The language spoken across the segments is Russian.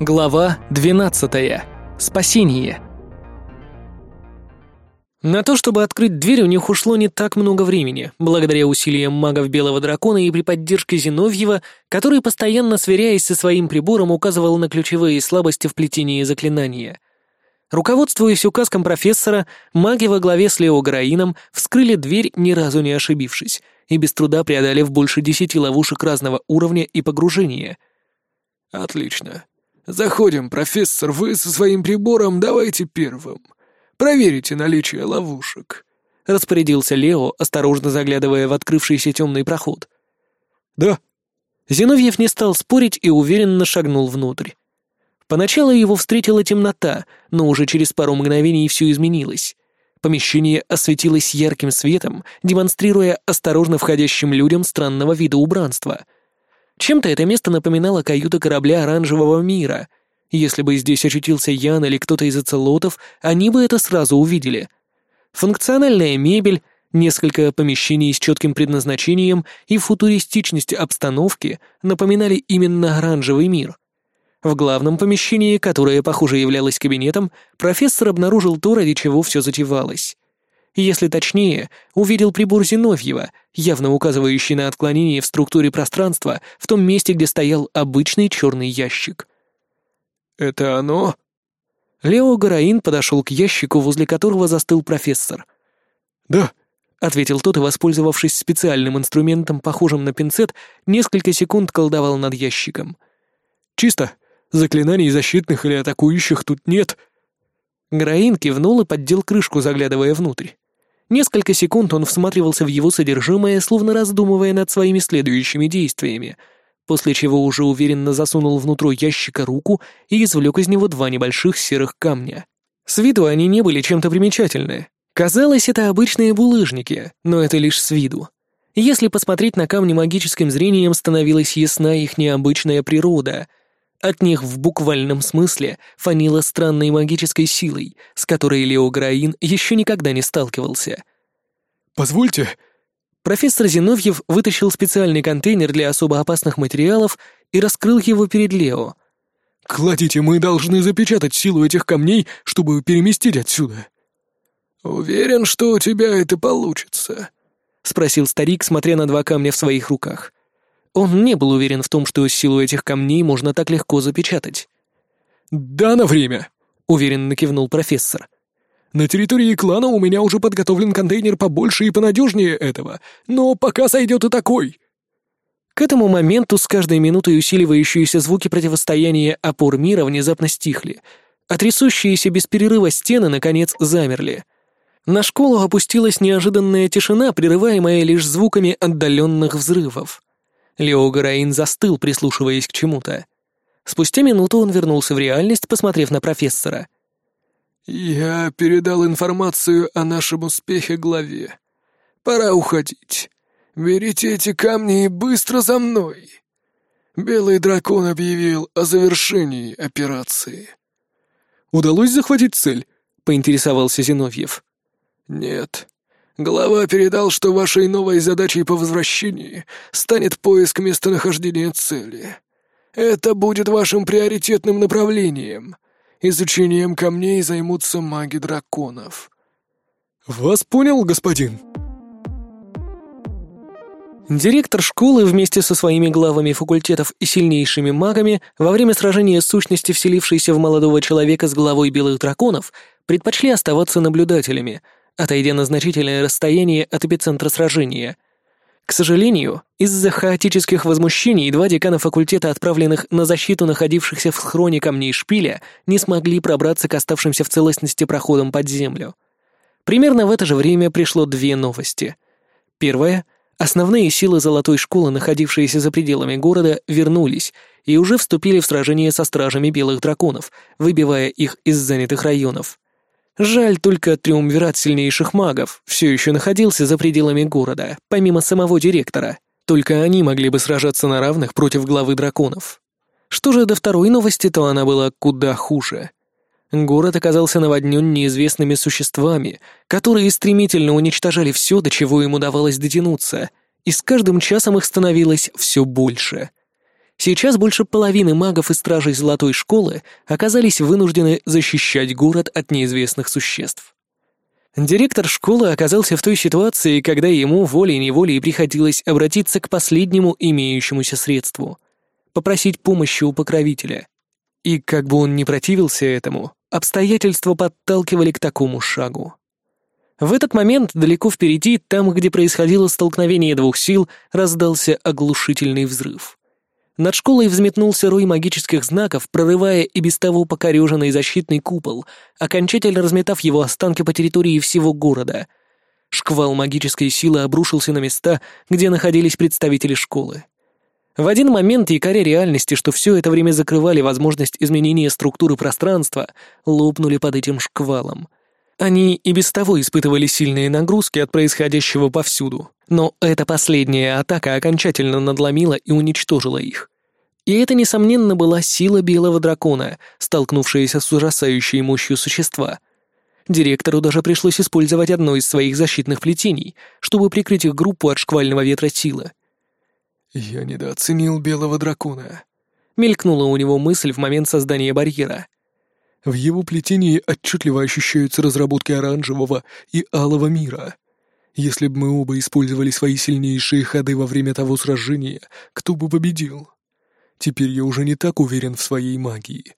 Глава 12. Спасение. На то, чтобы открыть дверь, у них ушло не так много времени, благодаря усилиям магов Белого Дракона и при поддержке Зиновьева, который, постоянно сверяясь со своим прибором, указывал на ключевые слабости в плетении заклинания. Руководствуясь указком профессора, маги во главе с Лео Граином вскрыли дверь, ни разу не ошибившись, и без труда преодолев больше десяти ловушек разного уровня и погружения. «Отлично», «Заходим, профессор, вы со своим прибором давайте первым. Проверите наличие ловушек», — распорядился Лео, осторожно заглядывая в открывшийся темный проход. «Да». Зиновьев не стал спорить и уверенно шагнул внутрь. Поначалу его встретила темнота, но уже через пару мгновений все изменилось. Помещение осветилось ярким светом, демонстрируя осторожно входящим людям странного вида убранства — чем-то это место напоминало каюту корабля оранжевого мира. Если бы здесь очутился Ян или кто-то из оцелотов, они бы это сразу увидели. Функциональная мебель, несколько помещений с четким предназначением и футуристичность обстановки напоминали именно оранжевый мир. В главном помещении, которое, похоже, являлось кабинетом, профессор обнаружил то, ради чего все затевалось если точнее, увидел прибор Зиновьева, явно указывающий на отклонение в структуре пространства в том месте, где стоял обычный черный ящик. «Это оно?» Лео Гараин подошел к ящику, возле которого застыл профессор. «Да», — ответил тот и, воспользовавшись специальным инструментом, похожим на пинцет, несколько секунд колдовал над ящиком. «Чисто. Заклинаний защитных или атакующих тут нет». Граин кивнул и поддел крышку, заглядывая внутрь. Несколько секунд он всматривался в его содержимое, словно раздумывая над своими следующими действиями, после чего уже уверенно засунул внутрь ящика руку и извлек из него два небольших серых камня. С виду они не были чем-то примечательны. Казалось, это обычные булыжники, но это лишь с виду. Если посмотреть на камни магическим зрением, становилась ясна их необычная природа — от них в буквальном смысле фанило странной магической силой, с которой Лео Граин еще никогда не сталкивался. «Позвольте». Профессор Зиновьев вытащил специальный контейнер для особо опасных материалов и раскрыл его перед Лео. «Кладите, мы должны запечатать силу этих камней, чтобы переместить отсюда». «Уверен, что у тебя это получится», — спросил старик, смотря на два камня в своих руках. Он не был уверен в том, что силу этих камней можно так легко запечатать. «Да, на время», — уверенно кивнул профессор. «На территории клана у меня уже подготовлен контейнер побольше и понадежнее этого, но пока сойдет и такой». К этому моменту с каждой минутой усиливающиеся звуки противостояния опор мира внезапно стихли, а трясущиеся без перерыва стены, наконец, замерли. На школу опустилась неожиданная тишина, прерываемая лишь звуками отдаленных взрывов. Лео Гараин застыл, прислушиваясь к чему-то. Спустя минуту он вернулся в реальность, посмотрев на профессора. «Я передал информацию о нашем успехе главе. Пора уходить. Берите эти камни и быстро за мной!» Белый дракон объявил о завершении операции. «Удалось захватить цель?» — поинтересовался Зиновьев. «Нет. Глава передал, что вашей новой задачей по возвращении станет поиск местонахождения цели. Это будет вашим приоритетным направлением. Изучением камней займутся маги драконов. Вас понял, господин. Директор школы вместе со своими главами факультетов и сильнейшими магами во время сражения сущности, вселившейся в молодого человека с головой белых драконов, предпочли оставаться наблюдателями — отойдя на значительное расстояние от эпицентра сражения. К сожалению, из-за хаотических возмущений два декана факультета, отправленных на защиту находившихся в схроне камней шпиля, не смогли пробраться к оставшимся в целостности проходам под землю. Примерно в это же время пришло две новости. Первая — основные силы Золотой Школы, находившиеся за пределами города, вернулись и уже вступили в сражение со стражами Белых Драконов, выбивая их из занятых районов. Жаль только триумвират сильнейших магов все еще находился за пределами города, помимо самого директора. Только они могли бы сражаться на равных против главы драконов. Что же до второй новости, то она была куда хуже. Город оказался наводнен неизвестными существами, которые стремительно уничтожали все, до чего им удавалось дотянуться, и с каждым часом их становилось все больше. Сейчас больше половины магов и стражей Золотой Школы оказались вынуждены защищать город от неизвестных существ. Директор школы оказался в той ситуации, когда ему волей-неволей приходилось обратиться к последнему имеющемуся средству — попросить помощи у покровителя. И как бы он ни противился этому, обстоятельства подталкивали к такому шагу. В этот момент далеко впереди, там, где происходило столкновение двух сил, раздался оглушительный взрыв. Над школой взметнулся рой магических знаков, прорывая и без того покореженный защитный купол, окончательно разметав его останки по территории всего города. Шквал магической силы обрушился на места, где находились представители школы. В один момент якоря реальности, что все это время закрывали возможность изменения структуры пространства, лопнули под этим шквалом. Они и без того испытывали сильные нагрузки от происходящего повсюду, но эта последняя атака окончательно надломила и уничтожила их. И это, несомненно, была сила белого дракона, столкнувшаяся с ужасающей мощью существа. Директору даже пришлось использовать одно из своих защитных плетений, чтобы прикрыть их группу от шквального ветра силы. «Я недооценил белого дракона», — мелькнула у него мысль в момент создания барьера. «В его плетении отчетливо ощущаются разработки оранжевого и алого мира». Если бы мы оба использовали свои сильнейшие ходы во время того сражения, кто бы победил? Теперь я уже не так уверен в своей магии.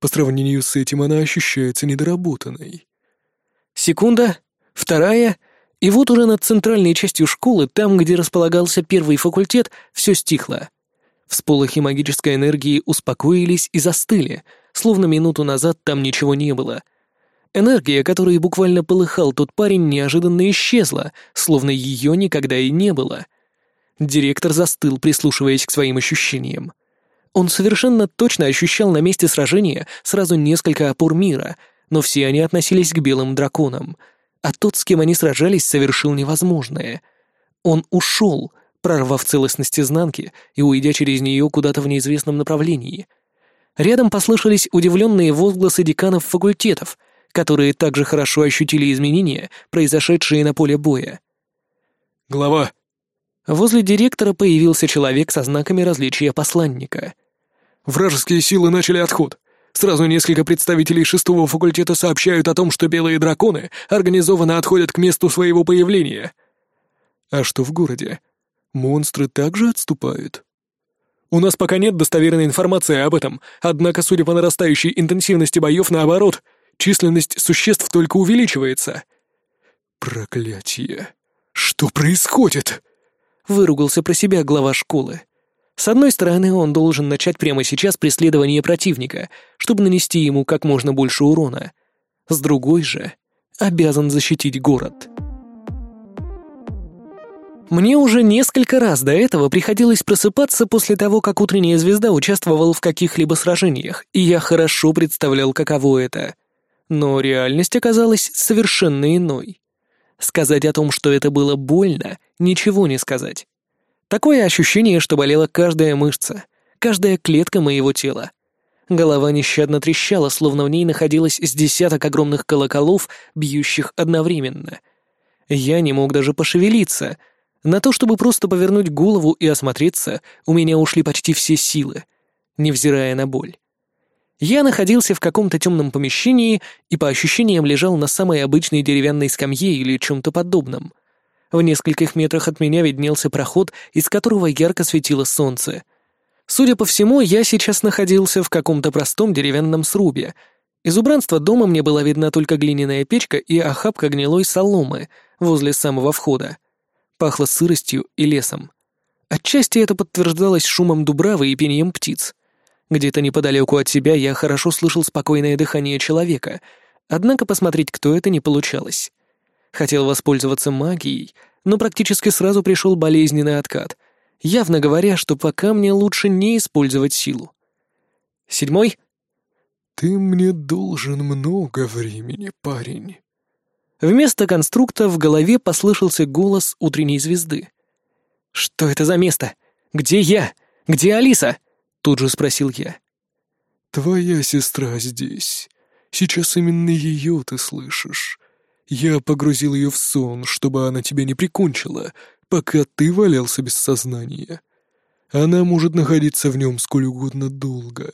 По сравнению с этим она ощущается недоработанной. Секунда, вторая, и вот уже над центральной частью школы, там, где располагался первый факультет, все стихло. Всполохи магической энергии успокоились и застыли, словно минуту назад там ничего не было — Энергия, которой буквально полыхал тот парень, неожиданно исчезла, словно ее никогда и не было. Директор застыл, прислушиваясь к своим ощущениям. Он совершенно точно ощущал на месте сражения сразу несколько опор мира, но все они относились к белым драконам, а тот, с кем они сражались, совершил невозможное. Он ушел, прорвав целостность изнанки и уйдя через нее куда-то в неизвестном направлении. Рядом послышались удивленные возгласы деканов факультетов — которые также хорошо ощутили изменения, произошедшие на поле боя. «Глава!» Возле директора появился человек со знаками различия посланника. «Вражеские силы начали отход. Сразу несколько представителей шестого факультета сообщают о том, что белые драконы организованно отходят к месту своего появления. А что в городе? Монстры также отступают?» У нас пока нет достоверной информации об этом, однако, судя по нарастающей интенсивности боев, наоборот, Численность существ только увеличивается. Проклятие. Что происходит? Выругался про себя глава школы. С одной стороны, он должен начать прямо сейчас преследование противника, чтобы нанести ему как можно больше урона. С другой же, обязан защитить город. Мне уже несколько раз до этого приходилось просыпаться после того, как утренняя звезда участвовал в каких-либо сражениях, и я хорошо представлял, каково это но реальность оказалась совершенно иной. Сказать о том, что это было больно, ничего не сказать. Такое ощущение, что болела каждая мышца, каждая клетка моего тела. Голова нещадно трещала, словно в ней находилось с десяток огромных колоколов, бьющих одновременно. Я не мог даже пошевелиться. На то, чтобы просто повернуть голову и осмотреться, у меня ушли почти все силы, невзирая на боль. Я находился в каком-то темном помещении и по ощущениям лежал на самой обычной деревянной скамье или чем-то подобном. В нескольких метрах от меня виднелся проход, из которого ярко светило солнце. Судя по всему, я сейчас находился в каком-то простом деревянном срубе. Из убранства дома мне была видна только глиняная печка и охапка гнилой соломы возле самого входа. Пахло сыростью и лесом. Отчасти это подтверждалось шумом дубравы и пением птиц. Где-то неподалеку от себя я хорошо слышал спокойное дыхание человека, однако посмотреть, кто это, не получалось. Хотел воспользоваться магией, но практически сразу пришел болезненный откат, явно говоря, что пока мне лучше не использовать силу. Седьмой? «Ты мне должен много времени, парень». Вместо конструкта в голове послышался голос утренней звезды. «Что это за место? Где я? Где Алиса?» Тут же спросил я. «Твоя сестра здесь. Сейчас именно ее ты слышишь. Я погрузил ее в сон, чтобы она тебя не прикончила, пока ты валялся без сознания. Она может находиться в нем сколь угодно долго.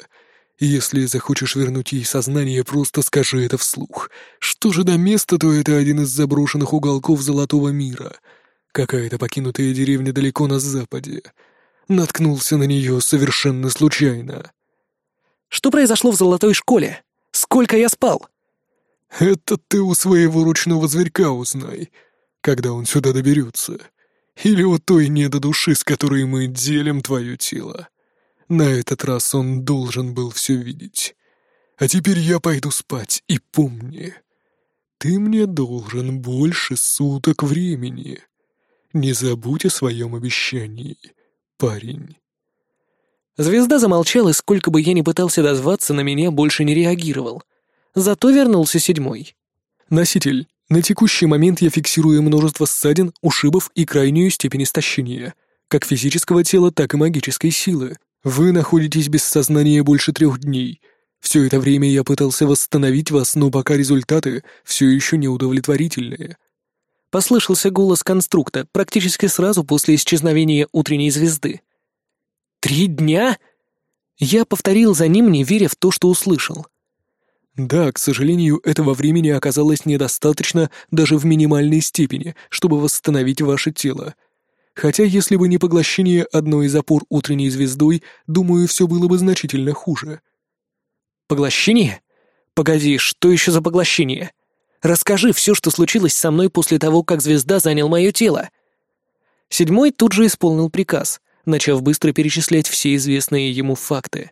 Если захочешь вернуть ей сознание, просто скажи это вслух. Что же до места, то это один из заброшенных уголков Золотого мира. Какая-то покинутая деревня далеко на западе. Наткнулся на нее совершенно случайно. Что произошло в Золотой школе? Сколько я спал? Это ты у своего ручного зверька узнай, когда он сюда доберется. Или у той недодуши, с которой мы делим твое тело. На этот раз он должен был все видеть. А теперь я пойду спать, и помни, ты мне должен больше суток времени. Не забудь о своем обещании, парень. Звезда замолчал, и сколько бы я ни пытался дозваться, на меня больше не реагировал. Зато вернулся седьмой. Носитель, на текущий момент я фиксирую множество ссадин, ушибов и крайнюю степень истощения, как физического тела, так и магической силы. Вы находитесь без сознания больше трех дней. Все это время я пытался восстановить вас, но пока результаты все еще неудовлетворительные. Послышался голос конструкта практически сразу после исчезновения утренней звезды. «Три дня?» Я повторил за ним, не веря в то, что услышал. Да, к сожалению, этого времени оказалось недостаточно даже в минимальной степени, чтобы восстановить ваше тело. Хотя если бы не поглощение одной из опор утренней звездой, думаю, все было бы значительно хуже. Поглощение? Погоди, что еще за поглощение? Расскажи все, что случилось со мной после того, как звезда занял мое тело. Седьмой тут же исполнил приказ, начав быстро перечислять все известные ему факты.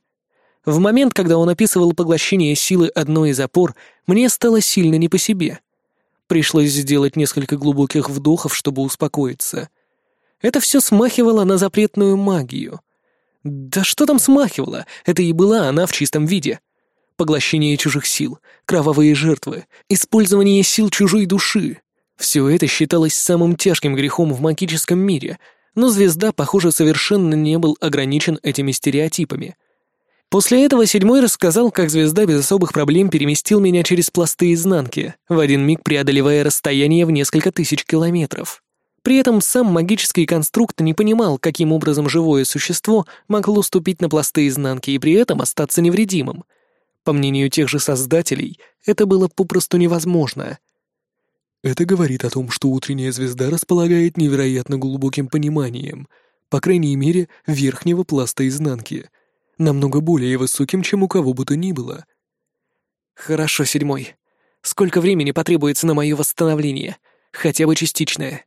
В момент, когда он описывал поглощение силы одной из опор, мне стало сильно не по себе. Пришлось сделать несколько глубоких вдохов, чтобы успокоиться. Это все смахивало на запретную магию. Да что там смахивало? Это и была она в чистом виде. Поглощение чужих сил, кровавые жертвы, использование сил чужой души. Все это считалось самым тяжким грехом в магическом мире, но звезда, похоже, совершенно не был ограничен этими стереотипами — После этого седьмой рассказал, как звезда без особых проблем переместил меня через пласты изнанки, в один миг преодолевая расстояние в несколько тысяч километров. При этом сам магический конструкт не понимал, каким образом живое существо могло ступить на пласты изнанки и при этом остаться невредимым. По мнению тех же создателей, это было попросту невозможно. Это говорит о том, что утренняя звезда располагает невероятно глубоким пониманием, по крайней мере, верхнего пласта изнанки — намного более высоким, чем у кого бы то ни было. Хорошо, седьмой. Сколько времени потребуется на мое восстановление? Хотя бы частичное.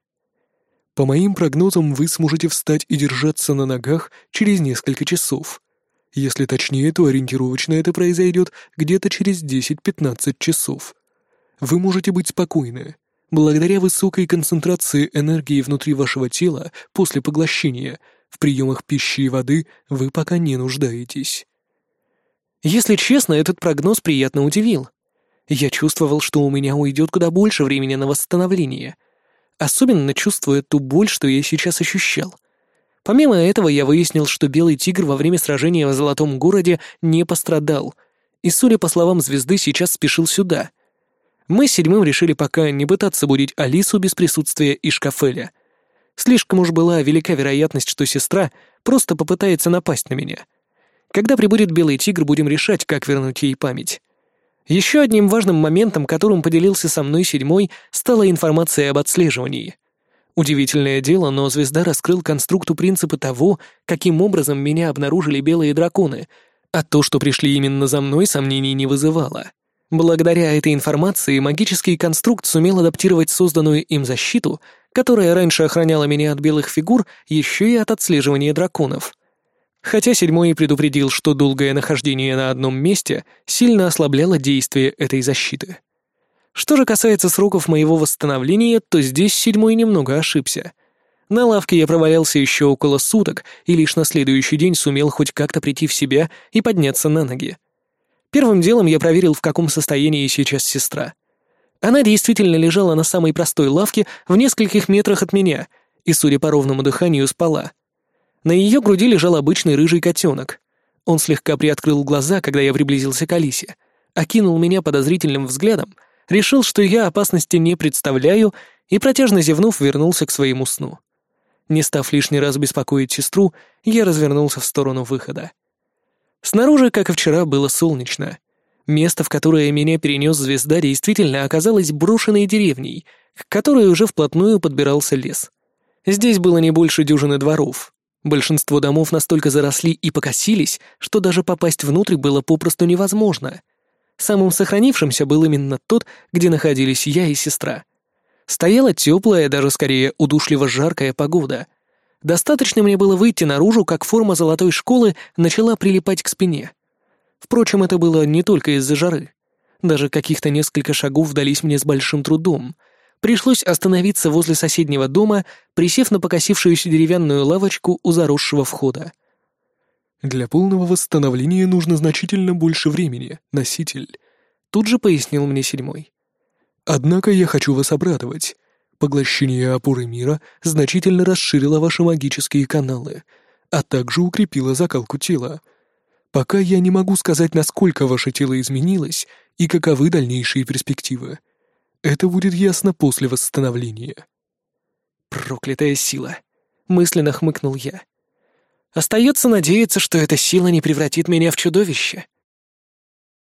По моим прогнозам, вы сможете встать и держаться на ногах через несколько часов. Если точнее, то ориентировочно это произойдет где-то через 10-15 часов. Вы можете быть спокойны. Благодаря высокой концентрации энергии внутри вашего тела после поглощения – в приемах пищи и воды вы пока не нуждаетесь. Если честно, этот прогноз приятно удивил. Я чувствовал, что у меня уйдет куда больше времени на восстановление. Особенно чувствуя ту боль, что я сейчас ощущал. Помимо этого, я выяснил, что Белый Тигр во время сражения в Золотом Городе не пострадал, и, судя по словам Звезды, сейчас спешил сюда. Мы с седьмым решили пока не пытаться будить Алису без присутствия Ишкафеля — Слишком уж была велика вероятность, что сестра просто попытается напасть на меня. Когда прибудет Белый Тигр, будем решать, как вернуть ей память. Еще одним важным моментом, которым поделился со мной седьмой, стала информация об отслеживании. Удивительное дело, но звезда раскрыл конструкту принципы того, каким образом меня обнаружили белые драконы, а то, что пришли именно за мной, сомнений не вызывало. Благодаря этой информации магический конструкт сумел адаптировать созданную им защиту которая раньше охраняла меня от белых фигур, еще и от отслеживания драконов. Хотя седьмой предупредил, что долгое нахождение на одном месте сильно ослабляло действие этой защиты. Что же касается сроков моего восстановления, то здесь седьмой немного ошибся. На лавке я провалялся еще около суток и лишь на следующий день сумел хоть как-то прийти в себя и подняться на ноги. Первым делом я проверил, в каком состоянии сейчас сестра. Она действительно лежала на самой простой лавке в нескольких метрах от меня и, судя по ровному дыханию, спала. На ее груди лежал обычный рыжий котенок. Он слегка приоткрыл глаза, когда я приблизился к Алисе, окинул меня подозрительным взглядом, решил, что я опасности не представляю, и, протяжно зевнув, вернулся к своему сну. Не став лишний раз беспокоить сестру, я развернулся в сторону выхода. Снаружи, как и вчера, было солнечно. Место, в которое меня перенес звезда, действительно оказалось брошенной деревней, к которой уже вплотную подбирался лес. Здесь было не больше дюжины дворов. Большинство домов настолько заросли и покосились, что даже попасть внутрь было попросту невозможно. Самым сохранившимся был именно тот, где находились я и сестра. Стояла теплая, даже скорее удушливо жаркая погода. Достаточно мне было выйти наружу, как форма золотой школы начала прилипать к спине. Впрочем, это было не только из-за жары. Даже каких-то несколько шагов дались мне с большим трудом — Пришлось остановиться возле соседнего дома, присев на покосившуюся деревянную лавочку у заросшего входа. «Для полного восстановления нужно значительно больше времени, носитель», — тут же пояснил мне седьмой. «Однако я хочу вас обрадовать. Поглощение опоры мира значительно расширило ваши магические каналы, а также укрепило закалку тела. Пока я не могу сказать, насколько ваше тело изменилось и каковы дальнейшие перспективы. Это будет ясно после восстановления. Проклятая сила. Мысленно хмыкнул я. Остается надеяться, что эта сила не превратит меня в чудовище.